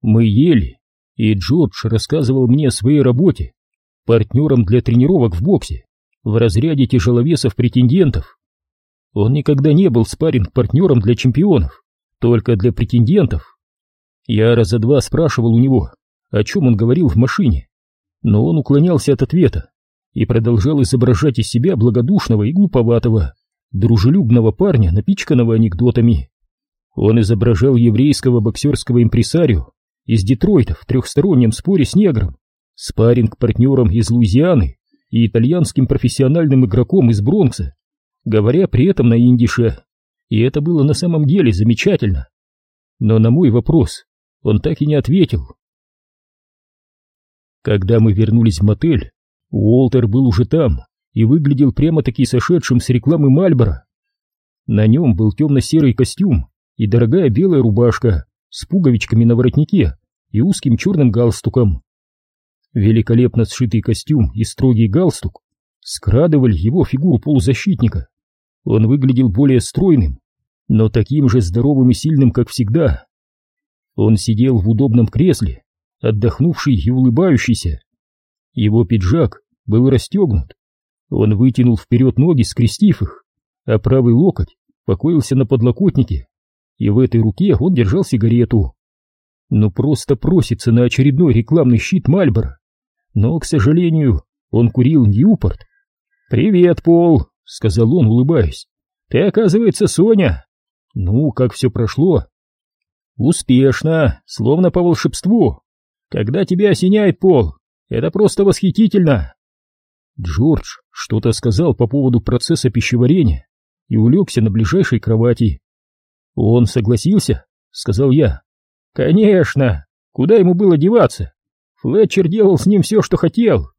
Мы ели, и Джордж рассказывал мне о своей работе, партнером для тренировок в боксе, в разряде тяжеловесов-претендентов. Он никогда не был спарринг-партнером для чемпионов, только для претендентов. Я раза два спрашивал у него, о чем он говорил в машине, но он уклонялся от ответа и продолжал изображать из себя благодушного и глуповатого, дружелюбного парня, напичканного анекдотами. Он изображал еврейского боксерского импресарио из Детройта в трехстороннем споре с негром, спарринг-партнером из Луизианы и итальянским профессиональным игроком из Бронкса, говоря при этом на индише. И это было на самом деле замечательно. Но на мой вопрос он так и не ответил. Когда мы вернулись в мотель, Уолтер был уже там и выглядел прямо-таки сошедшим с рекламы Мальбора. На нем был темно-серый костюм и дорогая белая рубашка с пуговичками на воротнике и узким черным галстуком. Великолепно сшитый костюм и строгий галстук скрадывали его фигуру полузащитника. Он выглядел более стройным, но таким же здоровым и сильным, как всегда. Он сидел в удобном кресле, отдохнувший и улыбающийся. Его пиджак был расстегнут. Он вытянул вперед ноги, скрестив их, а правый локоть покоился на подлокотнике и в этой руке он держал сигарету. Ну просто просится на очередной рекламный щит Мальборо. Но, к сожалению, он курил Ньюпорт. «Привет, Пол», — сказал он, улыбаясь. «Ты, оказывается, Соня». «Ну, как все прошло?» «Успешно, словно по волшебству. Когда тебя осеняет, Пол, это просто восхитительно». Джордж что-то сказал по поводу процесса пищеварения и улегся на ближайшей кровати. «Он согласился?» — сказал я. «Конечно! Куда ему было деваться? Флетчер делал с ним все, что хотел.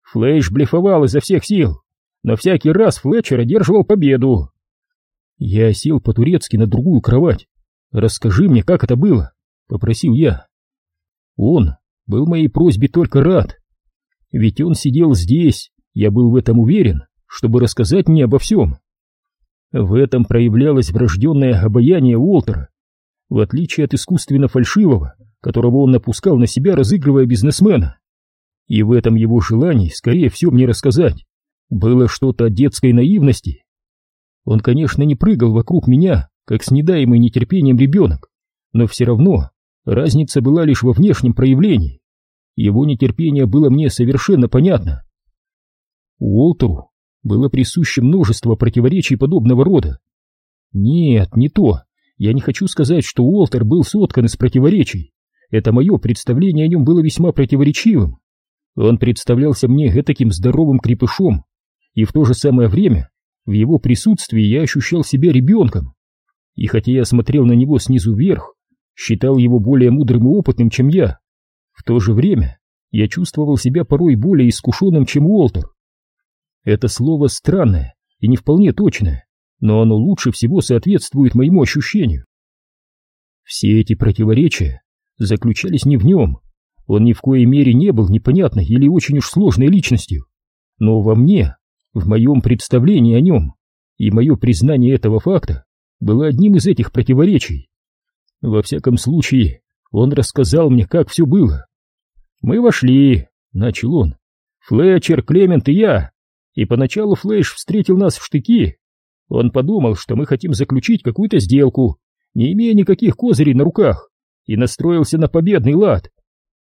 Флэш блефовал изо всех сил, но всякий раз Флетчер одерживал победу». Я сел по-турецки на другую кровать. «Расскажи мне, как это было?» — попросил я. Он был моей просьбе только рад. Ведь он сидел здесь, я был в этом уверен, чтобы рассказать мне обо всем. В этом проявлялось врожденное обаяние Уолтера, в отличие от искусственно фальшивого, которого он напускал на себя, разыгрывая бизнесмена. И в этом его желании, скорее всего, мне рассказать, было что-то от детской наивности. Он, конечно, не прыгал вокруг меня, как с недаемый нетерпением ребенок, но все равно разница была лишь во внешнем проявлении. Его нетерпение было мне совершенно понятно. Уолтеру было присуще множество противоречий подобного рода. Нет, не то. Я не хочу сказать, что Уолтер был соткан из противоречий. Это мое представление о нем было весьма противоречивым. Он представлялся мне таким здоровым крепышом, и в то же самое время в его присутствии я ощущал себя ребенком. И хотя я смотрел на него снизу вверх, считал его более мудрым и опытным, чем я, в то же время я чувствовал себя порой более искушенным, чем Уолтер. Это слово странное и не вполне точное, но оно лучше всего соответствует моему ощущению. Все эти противоречия заключались не в нем, он ни в коей мере не был непонятной или очень уж сложной личностью, но во мне, в моем представлении о нем, и мое признание этого факта было одним из этих противоречий. Во всяком случае, он рассказал мне, как все было. «Мы вошли», — начал он, — «Флетчер, Клемент и я, и поначалу Флэш встретил нас в штыки. Он подумал, что мы хотим заключить какую-то сделку, не имея никаких козырей на руках, и настроился на победный лад.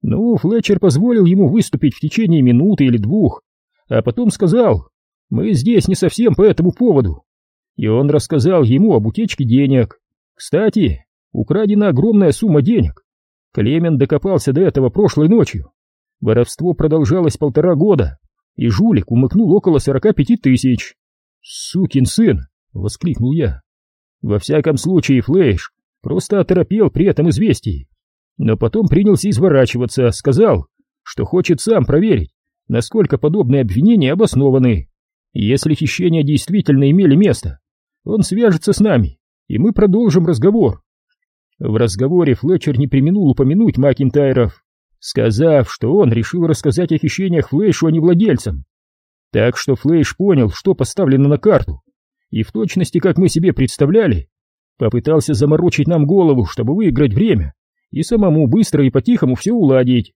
Ну, Флетчер позволил ему выступить в течение минуты или двух, а потом сказал, мы здесь не совсем по этому поводу. И он рассказал ему об утечке денег. Кстати, украдена огромная сумма денег. Клемен докопался до этого прошлой ночью. Воровство продолжалось полтора года, и жулик умыкнул около сорока пяти тысяч. «Сукин сын!» — воскликнул я. Во всяком случае, Флэш просто оторопел при этом известии. Но потом принялся изворачиваться, сказал, что хочет сам проверить, насколько подобные обвинения обоснованы. Если хищения действительно имели место, он свяжется с нами, и мы продолжим разговор. В разговоре Флетчер не применул упомянуть Макинтайров сказав, что он решил рассказать о хищениях Флэшу, а не владельцам. Так что Флэш понял, что поставлено на карту, и в точности, как мы себе представляли, попытался заморочить нам голову, чтобы выиграть время и самому быстро и по-тихому все уладить.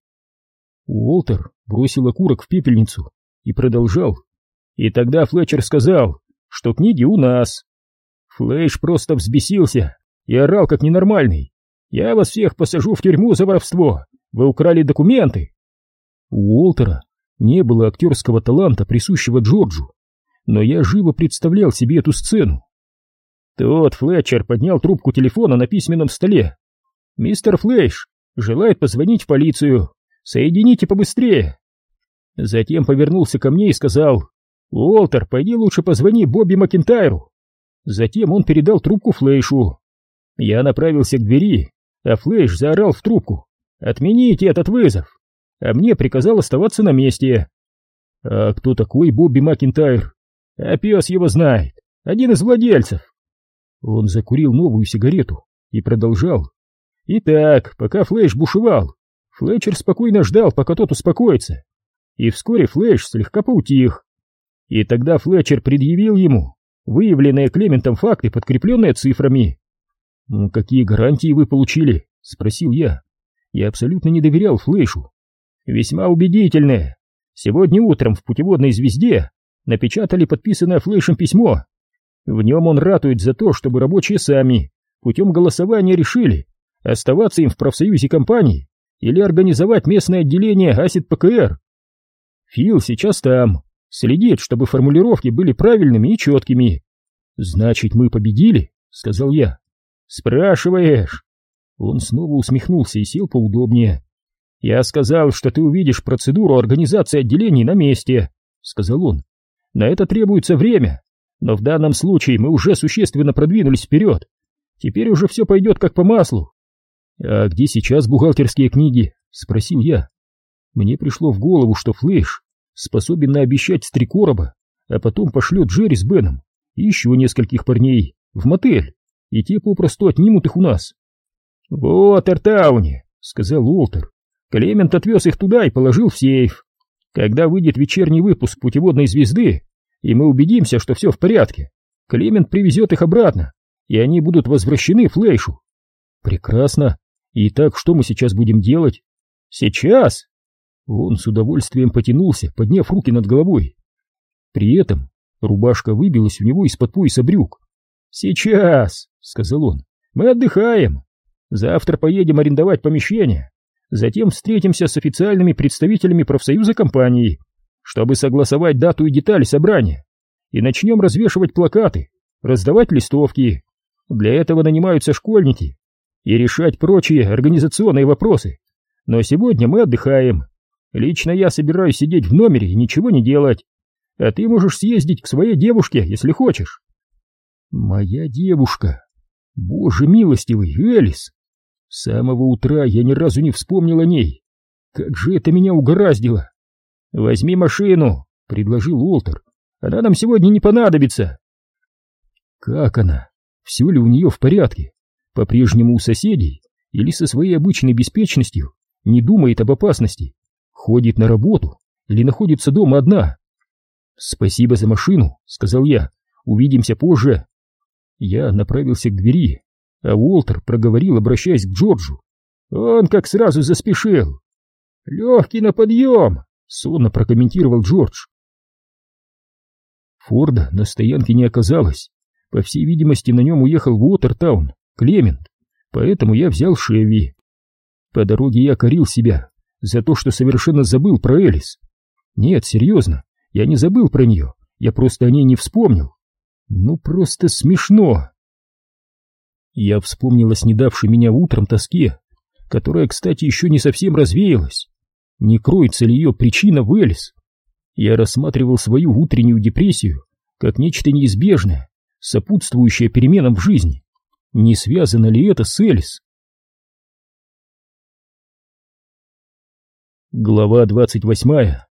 Уолтер бросил окурок в пепельницу и продолжал. И тогда Флетчер сказал, что книги у нас. Флэш просто взбесился и орал как ненормальный. «Я вас всех посажу в тюрьму за воровство! Вы украли документы!» У Уолтера не было актерского таланта, присущего Джорджу, но я живо представлял себе эту сцену. Тот Флетчер поднял трубку телефона на письменном столе. «Мистер Флэш желает позвонить в полицию. Соедините побыстрее!» Затем повернулся ко мне и сказал, «Уолтер, пойди лучше позвони Бобби Макинтайру». Затем он передал трубку Флэшу. Я направился к двери, а Флэш заорал в трубку, «Отмените этот вызов!» А мне приказал оставаться на месте. А кто такой Бобби Макинтайр? А пес его знает, один из владельцев. Он закурил новую сигарету и продолжал. Итак, пока Флэш бушевал, Флетчер спокойно ждал, пока тот успокоится. И вскоре Флэш слегка поутих. И тогда Флетчер предъявил ему выявленные Клементом факты, подкрепленные цифрами. «Ну, «Какие гарантии вы получили?» — спросил я. Я абсолютно не доверял Флэшу. «Весьма убедительные. Сегодня утром в путеводной звезде напечатали подписанное Флэшем письмо. В нем он ратует за то, чтобы рабочие сами путем голосования решили, оставаться им в профсоюзе компании или организовать местное отделение АСИД ПКР. Фил сейчас там, следит, чтобы формулировки были правильными и четкими. «Значит, мы победили?» — сказал я. «Спрашиваешь?» Он снова усмехнулся и сел поудобнее. «Я сказал, что ты увидишь процедуру организации отделений на месте», — сказал он. «На это требуется время, но в данном случае мы уже существенно продвинулись вперед. Теперь уже все пойдет как по маслу. «А где сейчас бухгалтерские книги?» — спросил я. Мне пришло в голову, что Флэш способен наобещать с три короба, а потом пошлет Джерри с Беном и еще нескольких парней в мотель, и те попросту отнимут их у нас. «Вот Эртауне», — сказал Уолтер. Клемент отвез их туда и положил в сейф. Когда выйдет вечерний выпуск путеводной звезды, и мы убедимся, что все в порядке, Клемент привезет их обратно, и они будут возвращены Флэшу. Прекрасно. Итак, что мы сейчас будем делать? Сейчас? Он с удовольствием потянулся, подняв руки над головой. При этом рубашка выбилась у него из-под пояса брюк. «Сейчас», — сказал он, — «мы отдыхаем. Завтра поедем арендовать помещение. Затем встретимся с официальными представителями профсоюза компании, чтобы согласовать дату и детали собрания. И начнем развешивать плакаты, раздавать листовки. Для этого нанимаются школьники, и решать прочие организационные вопросы. Но сегодня мы отдыхаем. Лично я собираюсь сидеть в номере и ничего не делать. А ты можешь съездить к своей девушке, если хочешь. Моя девушка. Боже милостивый, Элис. С самого утра я ни разу не вспомнил о ней. Как же это меня угораздило. Возьми машину, предложил Уолтер. Она нам сегодня не понадобится. Как она? Все ли у нее в порядке? по-прежнему у соседей или со своей обычной беспечностью не думает об опасности, ходит на работу или находится дома одна. «Спасибо за машину», — сказал я, — «увидимся позже». Я направился к двери, а Уолтер проговорил, обращаясь к Джорджу. «Он как сразу заспешил». «Легкий на подъем», — сонно прокомментировал Джордж. Форда на стоянке не оказалось. По всей видимости, на нем уехал в Уотертаун. Клемент, поэтому я взял Шеви. По дороге я корил себя за то, что совершенно забыл про Элис. Нет, серьезно, я не забыл про нее, я просто о ней не вспомнил. Ну, просто смешно. Я вспомнил о снедавшей меня утром тоске, которая, кстати, еще не совсем развеялась. Не кроется ли ее причина в Элис? Я рассматривал свою утреннюю депрессию как нечто неизбежное, сопутствующее переменам в жизни. Не связано ли это с Элис? Глава двадцать восьмая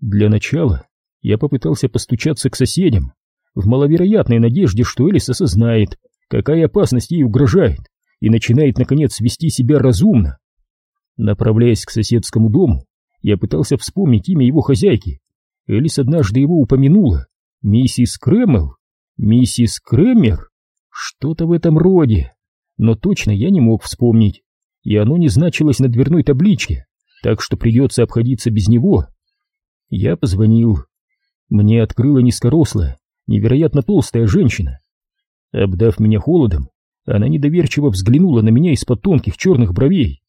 Для начала я попытался постучаться к соседям, в маловероятной надежде, что Элис осознает, какая опасность ей угрожает, и начинает, наконец, вести себя разумно. Направляясь к соседскому дому, я пытался вспомнить имя его хозяйки. Элис однажды его упомянула. Миссис Крэмел? Миссис Крэмер? Что-то в этом роде. но точно я не мог вспомнить, и оно не значилось на дверной табличке, так что придется обходиться без него. Я позвонил. Мне открыла низкорослая, невероятно толстая женщина. Обдав меня холодом, она недоверчиво взглянула на меня из-под тонких черных бровей.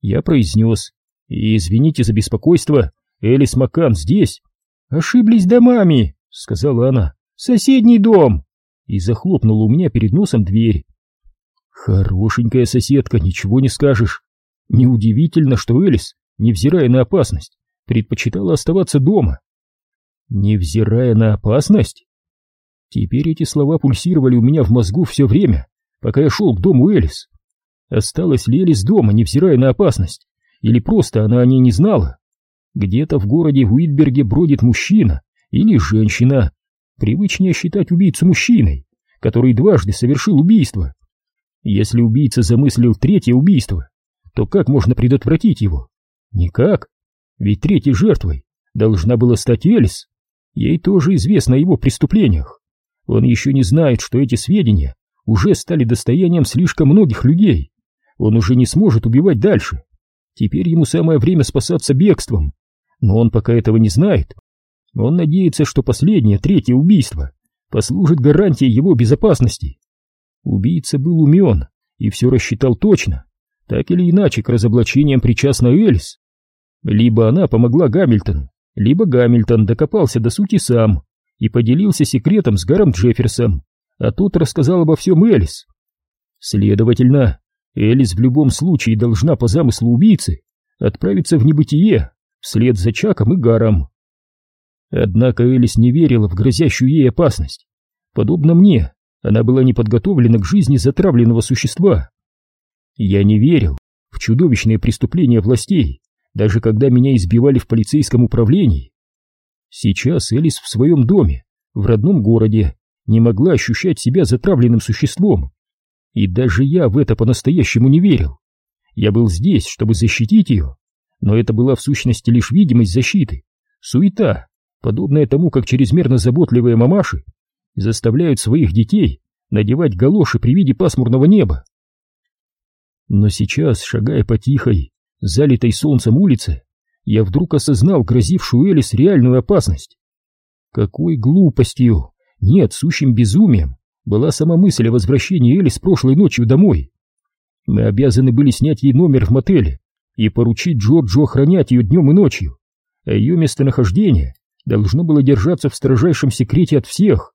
Я произнес, «Извините за беспокойство, Элис Маккан здесь». «Ошиблись домами», — сказала она, — «соседний дом» и захлопнула у меня перед носом дверь. Хорошенькая соседка, ничего не скажешь. Неудивительно, что Элис, невзирая на опасность, предпочитала оставаться дома. Невзирая на опасность? Теперь эти слова пульсировали у меня в мозгу все время, пока я шел к дому Элис. Осталась ли Элис дома, невзирая на опасность? Или просто она о ней не знала? Где-то в городе Уитберге бродит мужчина или женщина, Привычнее считать убийцу мужчиной, который дважды совершил убийство. Если убийца замыслил третье убийство, то как можно предотвратить его? Никак. Ведь третьей жертвой должна была стать Элис. Ей тоже известно о его преступлениях. Он еще не знает, что эти сведения уже стали достоянием слишком многих людей. Он уже не сможет убивать дальше. Теперь ему самое время спасаться бегством. Но он пока этого не знает он надеется, что последнее, третье убийство послужит гарантией его безопасности. Убийца был умен и все рассчитал точно. Так или иначе, к разоблачениям причастна Элис. Либо она помогла Гамильтону, либо Гамильтон докопался до сути сам и поделился секретом с Гаром Джефферсом, а тот рассказал обо всем Элис. Следовательно, Элис в любом случае должна по замыслу убийцы отправиться в небытие вслед за Чаком и Гаром. Однако Элис не верила в грозящую ей опасность. Подобно мне, она была не подготовлена к жизни затравленного существа. Я не верил в чудовищные преступления властей, даже когда меня избивали в полицейском управлении. Сейчас Элис в своем доме, в родном городе, не могла ощущать себя затравленным существом. И даже я в это по-настоящему не верил. Я был здесь, чтобы защитить ее, но это была в сущности лишь видимость защиты, суета, подобное тому, как чрезмерно заботливые мамаши заставляют своих детей надевать галоши при виде пасмурного неба. Но сейчас, шагая по тихой, залитой солнцем улице, я вдруг осознал грозившую Элис реальную опасность. Какой глупостью, нет, сущим безумием была сама мысль о возвращении Элис прошлой ночью домой. Мы обязаны были снять ей номер в мотеле и поручить Джорджу охранять ее днем и ночью, а ее местонахождение должно было держаться в строжайшем секрете от всех.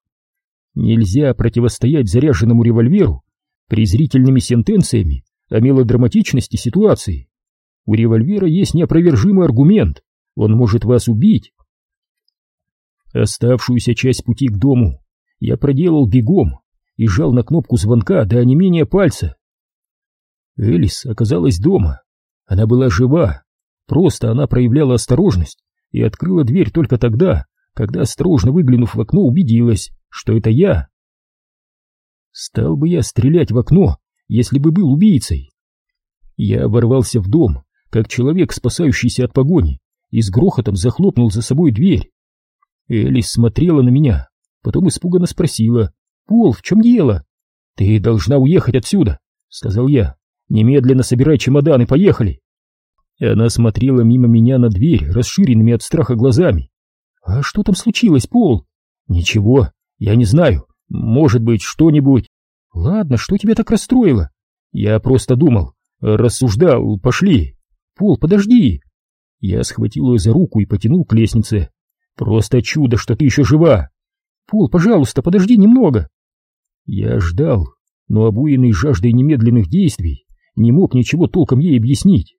Нельзя противостоять заряженному револьверу презрительными сентенциями о мелодраматичности ситуации. У револьвера есть неопровержимый аргумент, он может вас убить. Оставшуюся часть пути к дому я проделал бегом и жал на кнопку звонка до онемения пальца. Элис оказалась дома. Она была жива, просто она проявляла осторожность и открыла дверь только тогда, когда, осторожно выглянув в окно, убедилась, что это я. Стал бы я стрелять в окно, если бы был убийцей. Я ворвался в дом, как человек, спасающийся от погони, и с грохотом захлопнул за собой дверь. Элис смотрела на меня, потом испуганно спросила, «Пол, в чем дело?» «Ты должна уехать отсюда», — сказал я. «Немедленно собирай чемодан и поехали» она смотрела мимо меня на дверь, расширенными от страха глазами. «А что там случилось, Пол?» «Ничего, я не знаю. Может быть, что-нибудь...» «Ладно, что тебя так расстроило?» «Я просто думал, рассуждал, пошли». «Пол, подожди!» Я схватил ее за руку и потянул к лестнице. «Просто чудо, что ты еще жива!» «Пол, пожалуйста, подожди немного!» Я ждал, но обуянный жаждой немедленных действий не мог ничего толком ей объяснить.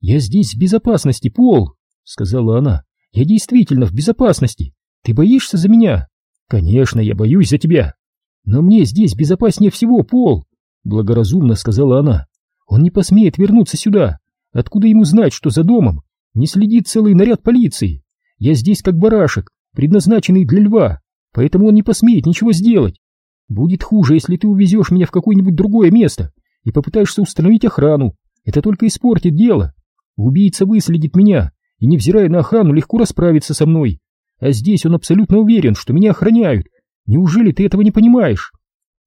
«Я здесь в безопасности, Пол!» — сказала она. «Я действительно в безопасности. Ты боишься за меня?» «Конечно, я боюсь за тебя!» «Но мне здесь безопаснее всего, Пол!» — благоразумно сказала она. «Он не посмеет вернуться сюда. Откуда ему знать, что за домом не следит целый наряд полиции? Я здесь как барашек, предназначенный для льва, поэтому он не посмеет ничего сделать. Будет хуже, если ты увезешь меня в какое-нибудь другое место и попытаешься установить охрану. Это только испортит дело. Убийца выследит меня и, невзирая на охрану, легко расправится со мной. А здесь он абсолютно уверен, что меня охраняют. Неужели ты этого не понимаешь?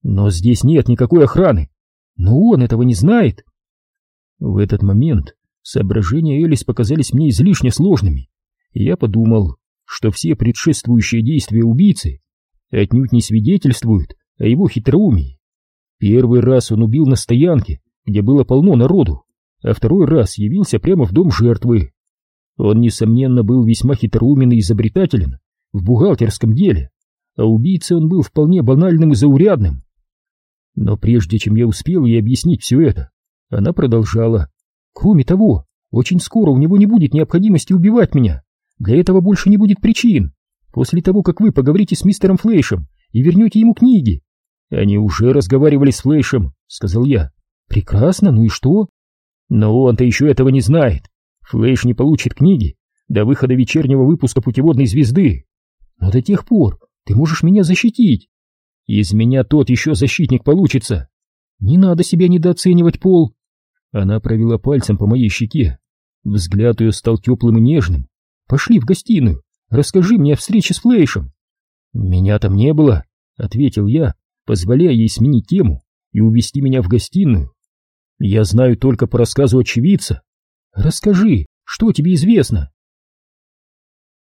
Но здесь нет никакой охраны. Но он этого не знает. В этот момент соображения Элис показались мне излишне сложными, и я подумал, что все предшествующие действия убийцы отнюдь не свидетельствуют о его хитроумии. Первый раз он убил на стоянке, где было полно народу, а второй раз явился прямо в дом жертвы. Он, несомненно, был весьма хитроумен и изобретателен в бухгалтерском деле, а убийцей он был вполне банальным и заурядным. Но прежде чем я успел ей объяснить все это, она продолжала. Кроме того, очень скоро у него не будет необходимости убивать меня. Для этого больше не будет причин. После того, как вы поговорите с мистером Флейшем и вернете ему книги. Они уже разговаривали с Флейшем, сказал я. Прекрасно, ну и что? Но он-то еще этого не знает. Флейш не получит книги до выхода вечернего выпуска путеводной звезды. Но до тех пор ты можешь меня защитить. Из меня тот еще защитник получится. Не надо себя недооценивать, Пол. Она провела пальцем по моей щеке. Взгляд ее стал теплым и нежным. Пошли в гостиную, расскажи мне о встрече с Флейшем. Меня там не было, ответил я, позволяя ей сменить тему и увести меня в гостиную. Я знаю только по рассказу очевидца. Расскажи, что тебе известно?